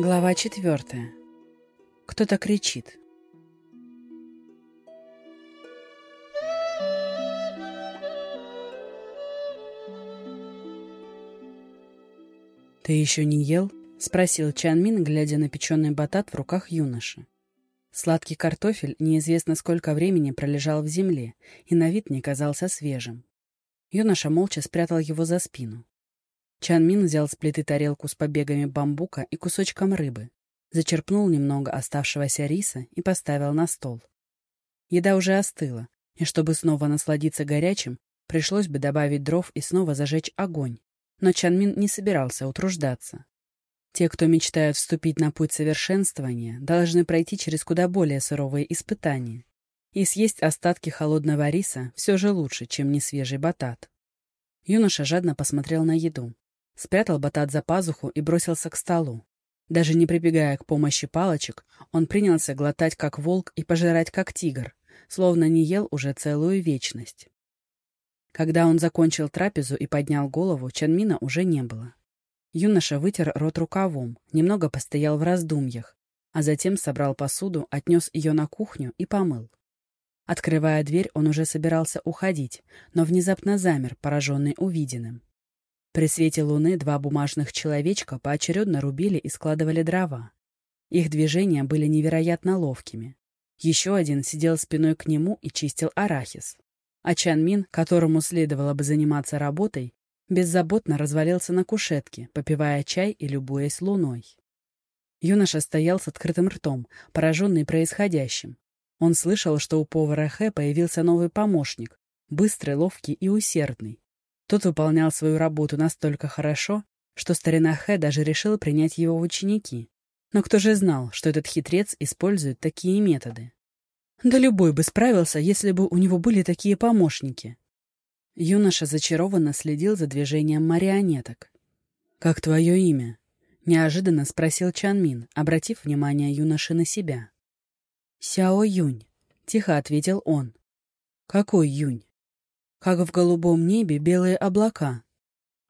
Глава четвертая. Кто-то кричит. «Ты еще не ел?» — спросил Чан Мин, глядя на печеный батат в руках юноши. Сладкий картофель неизвестно сколько времени пролежал в земле и на вид не казался свежим. Юноша молча спрятал его за спину. Чан Мин взял с плиты тарелку с побегами бамбука и кусочком рыбы, зачерпнул немного оставшегося риса и поставил на стол. Еда уже остыла, и чтобы снова насладиться горячим, пришлось бы добавить дров и снова зажечь огонь. Но Чан Мин не собирался утруждаться. Те, кто мечтают вступить на путь совершенствования, должны пройти через куда более суровые испытания. И съесть остатки холодного риса все же лучше, чем несвежий батат. Юноша жадно посмотрел на еду спрятал батат за пазуху и бросился к столу. Даже не прибегая к помощи палочек, он принялся глотать как волк и пожирать как тигр, словно не ел уже целую вечность. Когда он закончил трапезу и поднял голову, Чанмина уже не было. Юноша вытер рот рукавом, немного постоял в раздумьях, а затем собрал посуду, отнес ее на кухню и помыл. Открывая дверь, он уже собирался уходить, но внезапно замер, пораженный увиденным. При свете луны два бумажных человечка поочередно рубили и складывали дрова. Их движения были невероятно ловкими. Еще один сидел спиной к нему и чистил арахис. А Чан Мин, которому следовало бы заниматься работой, беззаботно развалился на кушетке, попивая чай и любуясь луной. Юноша стоял с открытым ртом, пораженный происходящим. Он слышал, что у повара Хэ появился новый помощник, быстрый, ловкий и усердный. Тот выполнял свою работу настолько хорошо, что старина Хэ даже решил принять его в ученики. Но кто же знал, что этот хитрец использует такие методы? Да любой бы справился, если бы у него были такие помощники. Юноша зачарованно следил за движением марионеток. «Как твое имя?» — неожиданно спросил Чан Мин, обратив внимание юноши на себя. «Сяо Юнь», — тихо ответил он. «Какой Юнь?» Как в голубом небе белые облака.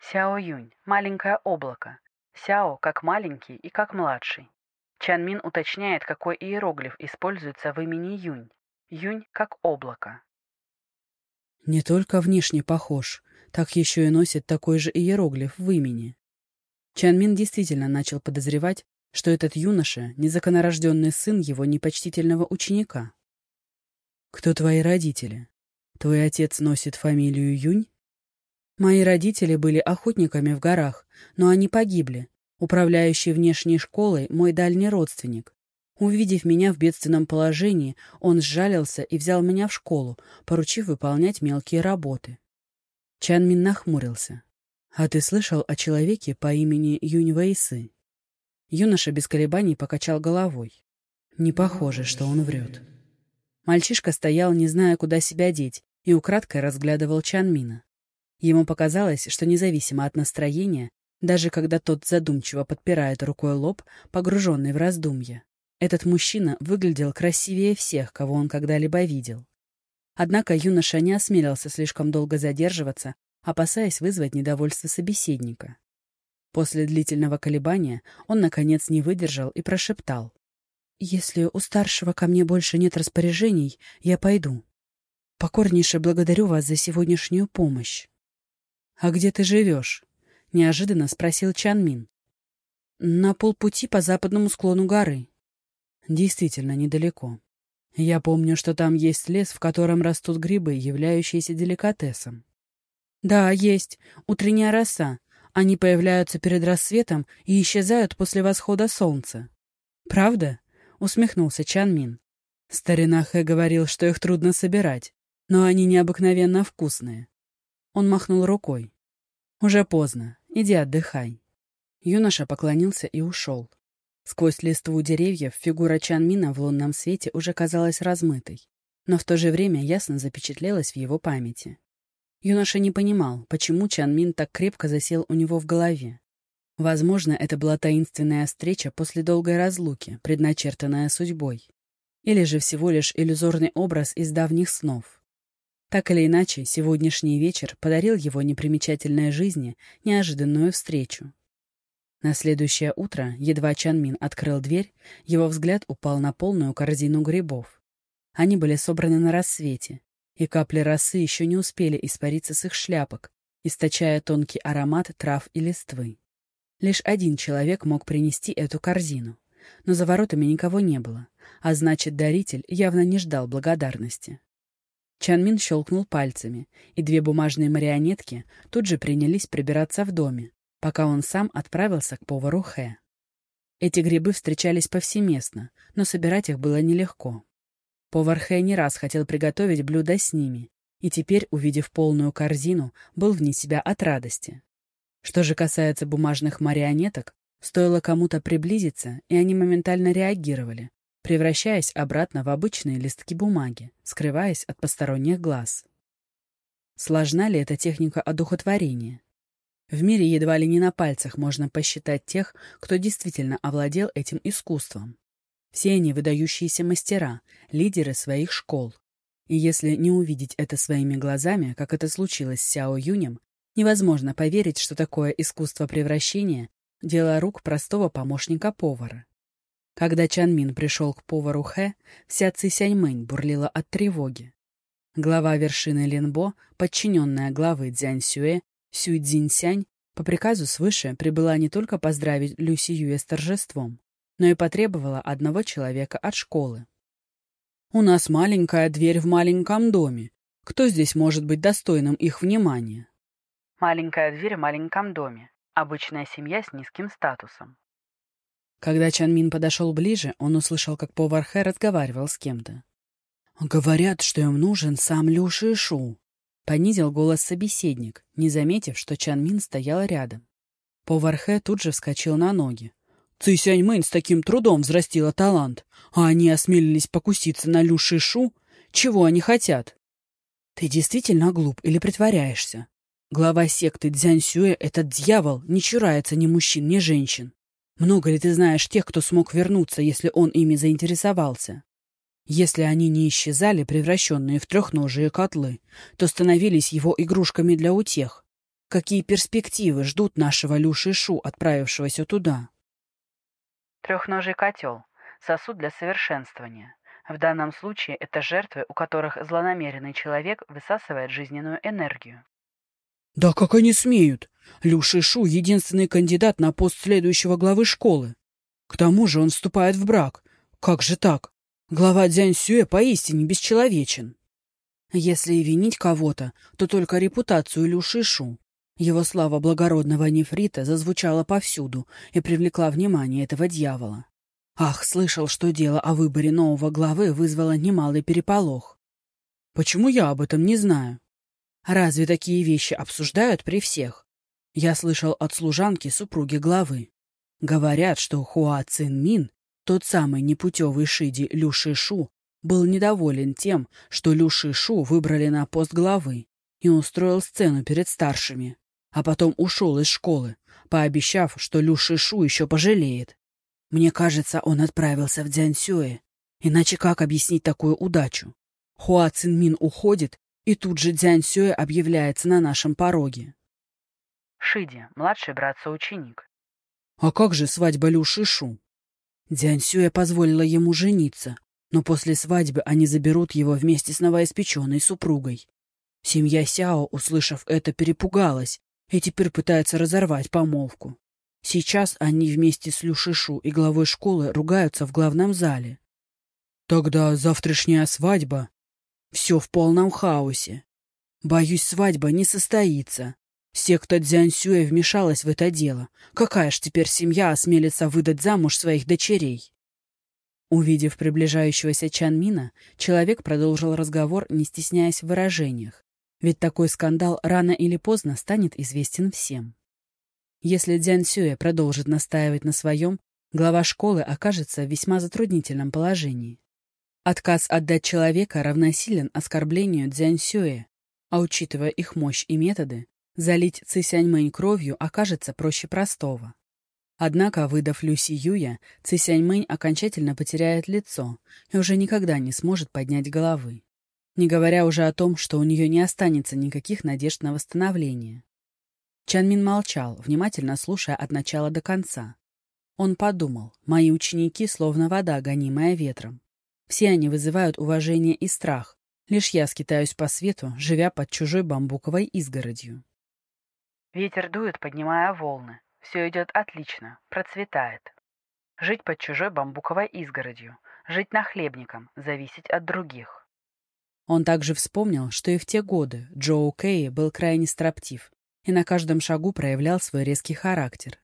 Сяо Юнь, маленькое облако. Сяо как маленький и как младший. Чан Мин уточняет, какой иероглиф используется в имени Юнь. Юнь как облако. Не только внешне похож, так еще и носит такой же иероглиф в имени. Чан Мин действительно начал подозревать, что этот юноша — незаконорожденный сын его непочтительного ученика. «Кто твои родители?» Твой отец носит фамилию Юнь? Мои родители были охотниками в горах, но они погибли. Управляющий внешней школой мой дальний родственник. Увидев меня в бедственном положении, он сжалился и взял меня в школу, поручив выполнять мелкие работы. Чан Мин нахмурился. «А ты слышал о человеке по имени Юнь Вэйсы?» Юноша без колебаний покачал головой. Не похоже, что он врет. Мальчишка стоял, не зная, куда себя деть, и украдкой разглядывал Чанмина. Ему показалось, что независимо от настроения, даже когда тот задумчиво подпирает рукой лоб, погруженный в раздумья, этот мужчина выглядел красивее всех, кого он когда-либо видел. Однако юноша не осмелился слишком долго задерживаться, опасаясь вызвать недовольство собеседника. После длительного колебания он, наконец, не выдержал и прошептал. «Если у старшего ко мне больше нет распоряжений, я пойду. Покорнейше благодарю вас за сегодняшнюю помощь». «А где ты живешь?» — неожиданно спросил Чан Мин. «На полпути по западному склону горы». «Действительно недалеко. Я помню, что там есть лес, в котором растут грибы, являющиеся деликатесом». «Да, есть. Утренняя роса. Они появляются перед рассветом и исчезают после восхода солнца». «Правда?» — усмехнулся Чан Мин. Старина Хэ говорил, что их трудно собирать, но они необыкновенно вкусные. Он махнул рукой. «Уже поздно. Иди отдыхай». Юноша поклонился и ушел. Сквозь листву деревьев фигура Чан Мина в лунном свете уже казалась размытой, но в то же время ясно запечатлелась в его памяти. Юноша не понимал, почему Чан Мин так крепко засел у него в голове. Возможно, это была таинственная встреча после долгой разлуки, предначертанная судьбой. Или же всего лишь иллюзорный образ из давних снов. Так или иначе, сегодняшний вечер подарил его непримечательной жизни неожиданную встречу. На следующее утро, едва Чанмин открыл дверь, его взгляд упал на полную корзину грибов. Они были собраны на рассвете, и капли росы еще не успели испариться с их шляпок, источая тонкий аромат трав и листвы. Лишь один человек мог принести эту корзину, но за воротами никого не было, а значит, даритель явно не ждал благодарности. Чанмин щелкнул пальцами, и две бумажные марионетки тут же принялись прибираться в доме, пока он сам отправился к повару Хэ. Эти грибы встречались повсеместно, но собирать их было нелегко. Повар Хэ не раз хотел приготовить блюдо с ними, и теперь, увидев полную корзину, был вне себя от радости. Что же касается бумажных марионеток, стоило кому-то приблизиться, и они моментально реагировали, превращаясь обратно в обычные листки бумаги, скрываясь от посторонних глаз. Сложна ли эта техника одухотворения? В мире едва ли не на пальцах можно посчитать тех, кто действительно овладел этим искусством. Все они выдающиеся мастера, лидеры своих школ. И если не увидеть это своими глазами, как это случилось с Сяо Юнем, невозможно поверить, что такое искусство превращения — дело рук простого помощника повара. Когда Чан Мин пришел к повару Хэ, вся Цисяньмэнь бурлила от тревоги. Глава вершины Линбо, подчиненная главы Цзянь Сюэ, Сюй Цзиньсянь, по приказу свыше прибыла не только поздравить Лю Сиюэ с торжеством, но и потребовала одного человека от школы. «У нас маленькая дверь в маленьком доме. Кто здесь может быть достойным их внимания?» Маленькая дверь в маленьком доме. Обычная семья с низким статусом. Когда Чанмин подошел ближе, он услышал, как повар Хэ разговаривал с кем-то. «Говорят, что им нужен сам Лю Шишу», — понизил голос собеседник, не заметив, что Чанмин стоял рядом. Повар Хэ тут же вскочил на ноги. Ци Сяньмэнь с таким трудом взрастила талант, а они осмелились покуситься на Лю Шишу. Чего они хотят? Ты действительно глуп или притворяешься? Глава секты Дзяньсюэ, этот дьявол, не чурается ни мужчин, ни женщин. Много ли ты знаешь тех, кто смог вернуться, если он ими заинтересовался? Если они не исчезали, превращенные в трехножие котлы, то становились его игрушками для утех. Какие перспективы ждут нашего Лю Шишу, отправившегося туда? Трехножий котел – сосуд для совершенствования. В данном случае это жертвы, у которых злонамеренный человек высасывает жизненную энергию. «Да как они смеют? Лю Шишу — единственный кандидат на пост следующего главы школы. К тому же он вступает в брак. Как же так? Глава Дзянь Сюэ поистине бесчеловечен. Если и винить кого-то, то только репутацию Лю Шишу. Его слава благородного нефрита зазвучала повсюду и привлекла внимание этого дьявола. Ах, слышал, что дело о выборе нового главы вызвало немалый переполох. Почему я об этом не знаю? Разве такие вещи обсуждают при всех? Я слышал от служанки супруги главы. Говорят, что Хуа Цин Мин, тот самый непутевый Шиди Лю Шишу, был недоволен тем, что Лю Шишу выбрали на пост главы и устроил сцену перед старшими а потом ушел из школы, пообещав, что Лю Шишу еще пожалеет. Мне кажется, он отправился в Дзянсюэ. Иначе как объяснить такую удачу? Хуа Цинмин уходит, и тут же Дзянсюэ объявляется на нашем пороге. Шиди, младший брат-соученик. А как же свадьба Лю Шишу? Дзянсюэ позволила ему жениться, но после свадьбы они заберут его вместе с новоиспеченной супругой. Семья Сяо, услышав это, перепугалась и теперь пытается разорвать помолвку. Сейчас они вместе с Люшишу и главой школы ругаются в главном зале. Тогда завтрашняя свадьба. Все в полном хаосе. Боюсь, свадьба не состоится. Секта Дзяньсюэ вмешалась в это дело. Какая ж теперь семья осмелится выдать замуж своих дочерей? Увидев приближающегося Чанмина, человек продолжил разговор, не стесняясь в выражениях. Ведь такой скандал рано или поздно станет известен всем. Если Дзян Сюэ продолжит настаивать на своем, глава школы окажется в весьма затруднительном положении. Отказ отдать человека равносилен оскорблению Дзянь Сюэ, а учитывая их мощь и методы, залить Цисяньмэнь кровью окажется проще простого. Однако, выдав Люси Юя, Цисяньмэнь окончательно потеряет лицо и уже никогда не сможет поднять головы не говоря уже о том, что у нее не останется никаких надежд на восстановление. Чанмин молчал, внимательно слушая от начала до конца. Он подумал, мои ученики словно вода, гонимая ветром. Все они вызывают уважение и страх. Лишь я скитаюсь по свету, живя под чужой бамбуковой изгородью. Ветер дует, поднимая волны. Все идет отлично, процветает. Жить под чужой бамбуковой изгородью, жить нахлебником, зависеть от других. Он также вспомнил, что и в те годы Джоу Кэй был крайне строптив и на каждом шагу проявлял свой резкий характер.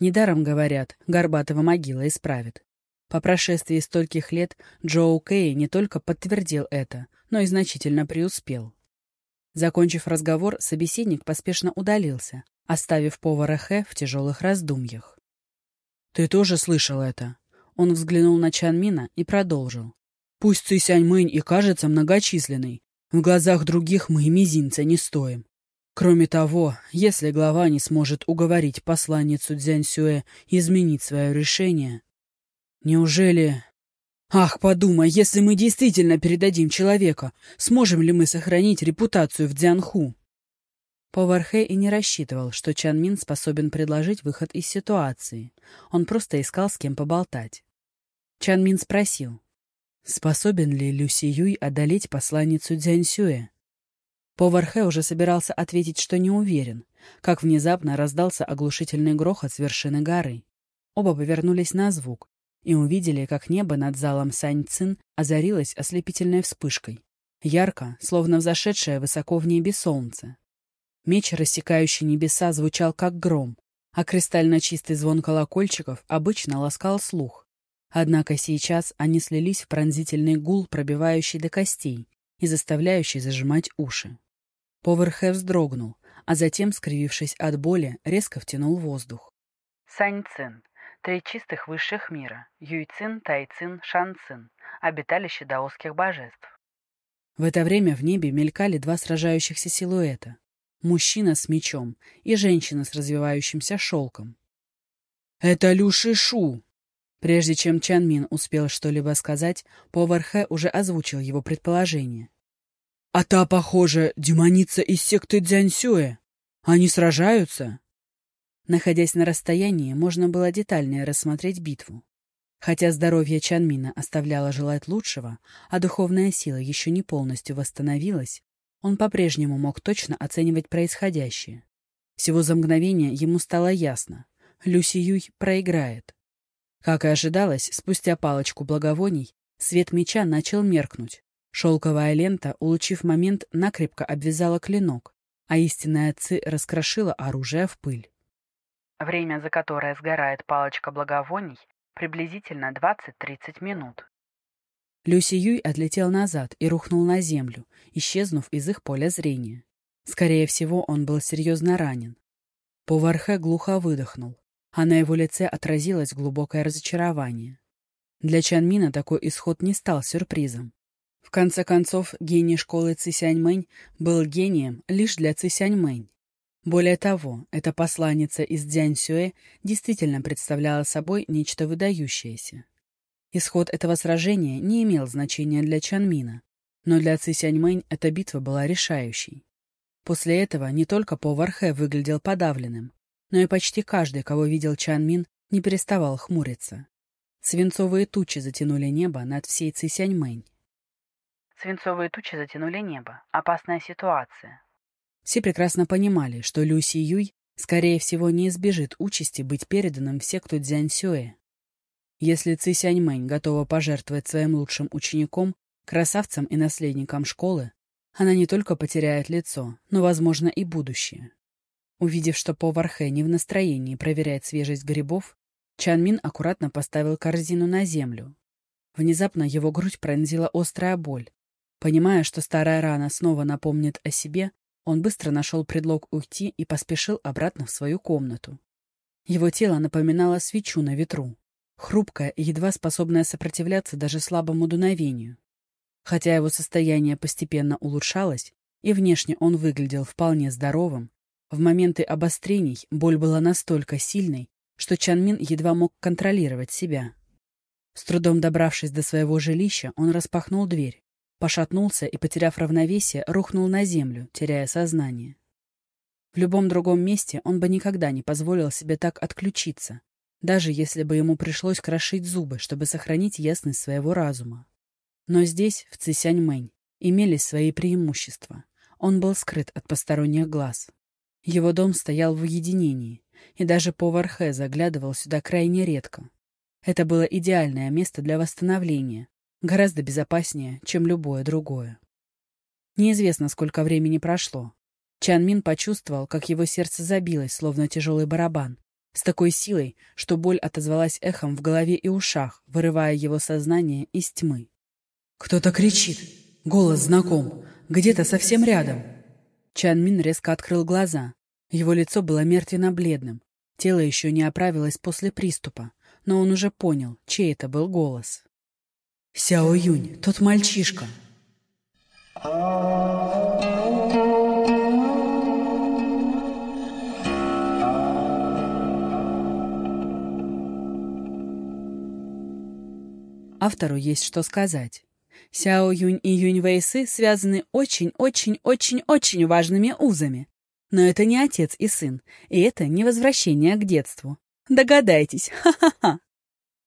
Недаром говорят, Горбатова могила исправит. По прошествии стольких лет Джоу Кэй не только подтвердил это, но и значительно преуспел. Закончив разговор, собеседник поспешно удалился, оставив повара Хэ в тяжелых раздумьях. «Ты тоже слышал это?» Он взглянул на Чанмина и продолжил. «Пусть Цисяньмэнь и кажется многочисленной, в глазах других мы и мизинца не стоим. Кроме того, если глава не сможет уговорить посланницу Дзяньсюэ изменить свое решение... Неужели... Ах, подумай, если мы действительно передадим человека, сможем ли мы сохранить репутацию в Дзянху? Повар Хэ и не рассчитывал, что Чан Мин способен предложить выход из ситуации. Он просто искал с кем поболтать. Чан Мин спросил, способен ли Лю Си Юй одолеть посланницу Дзяньсюэ? Повар Хэ уже собирался ответить, что не уверен, как внезапно раздался оглушительный грохот с вершины горы. Оба повернулись на звук и увидели, как небо над залом Сань Цин озарилось ослепительной вспышкой. Ярко, словно взошедшее высоко в небе солнце. Меч, рассекающий небеса, звучал как гром, а кристально чистый звон колокольчиков обычно ласкал слух. Однако сейчас они слились в пронзительный гул, пробивающий до костей и заставляющий зажимать уши. Повар Хэ вздрогнул, а затем, скривившись от боли, резко втянул воздух. Саньцин. Три чистых высших мира. Юйцин, Тайцин, Шанцин. Обиталище даосских божеств. В это время в небе мелькали два сражающихся силуэта мужчина с мечом и женщина с развивающимся шелком. «Это Лю Шишу!» Прежде чем Чан Мин успел что-либо сказать, повар Хэ уже озвучил его предположение. «А та, похоже, демоница из секты Дзяньсюэ. Они сражаются?» Находясь на расстоянии, можно было детальнее рассмотреть битву. Хотя здоровье Чанмина оставляло желать лучшего, а духовная сила еще не полностью восстановилась, он по-прежнему мог точно оценивать происходящее. Всего за мгновение ему стало ясно. Люси Юй проиграет. Как и ожидалось, спустя палочку благовоний, свет меча начал меркнуть. Шелковая лента, улучив момент, накрепко обвязала клинок, а истинная Ци раскрошила оружие в пыль. Время, за которое сгорает палочка благовоний, приблизительно 20-30 минут. Люси Юй отлетел назад и рухнул на землю, исчезнув из их поля зрения. Скорее всего, он был серьезно ранен. Повархе глухо выдохнул, а на его лице отразилось глубокое разочарование. Для Чанмина такой исход не стал сюрпризом. В конце концов, гений школы Цисяньмэнь был гением лишь для Цисяньмэнь. Более того, эта посланница из Дзяньсюэ действительно представляла собой нечто выдающееся. Исход этого сражения не имел значения для Чанмина, но для Ци Сяньмэнь эта битва была решающей. После этого не только повар Хэ выглядел подавленным, но и почти каждый, кого видел Чанмин, не переставал хмуриться. Свинцовые тучи затянули небо над всей Ци Сяньмэнь. Свинцовые тучи затянули небо. Опасная ситуация. Все прекрасно понимали, что Люси Юй, скорее всего, не избежит участи быть переданным в секту Дзяньсюэ. Если Ци Сяньмэнь готова пожертвовать своим лучшим учеником, красавцем и наследником школы, она не только потеряет лицо, но, возможно, и будущее. Увидев, что повар Хэ не в настроении проверять свежесть грибов, Чан Мин аккуратно поставил корзину на землю. Внезапно его грудь пронзила острая боль. Понимая, что старая рана снова напомнит о себе, он быстро нашел предлог уйти и поспешил обратно в свою комнату. Его тело напоминало свечу на ветру хрупкая и едва способная сопротивляться даже слабому дуновению. Хотя его состояние постепенно улучшалось, и внешне он выглядел вполне здоровым, в моменты обострений боль была настолько сильной, что Чанмин едва мог контролировать себя. С трудом добравшись до своего жилища, он распахнул дверь, пошатнулся и, потеряв равновесие, рухнул на землю, теряя сознание. В любом другом месте он бы никогда не позволил себе так отключиться, даже если бы ему пришлось крошить зубы, чтобы сохранить ясность своего разума. Но здесь, в Цисяньмэнь, имелись свои преимущества. Он был скрыт от посторонних глаз. Его дом стоял в уединении, и даже повар Хэ заглядывал сюда крайне редко. Это было идеальное место для восстановления, гораздо безопаснее, чем любое другое. Неизвестно, сколько времени прошло. Чан Мин почувствовал, как его сердце забилось, словно тяжелый барабан, с такой силой, что боль отозвалась эхом в голове и ушах, вырывая его сознание из тьмы. «Кто-то кричит. Голос знаком. Где-то совсем рядом». Чан Мин резко открыл глаза. Его лицо было мертвенно-бледным. Тело еще не оправилось после приступа, но он уже понял, чей это был голос. «Сяо Юнь, тот мальчишка!» Автору есть что сказать. Сяо Юнь и Юнь Вэйсы связаны очень-очень-очень-очень важными узами. Но это не отец и сын, и это не возвращение к детству. Догадайтесь, ха-ха-ха!